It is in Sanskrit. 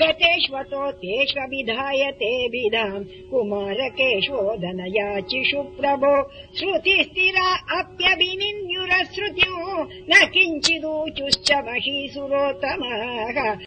गतेष्वतो तेष्वभिधाय ते विधाम् कुमारकेशोदनयाचिषु प्रभो श्रुतिस्थिरा अप्यभिनिन्युरश्रुत्यो न किञ्चिदूचुश्च महीसुरोत्तमाः।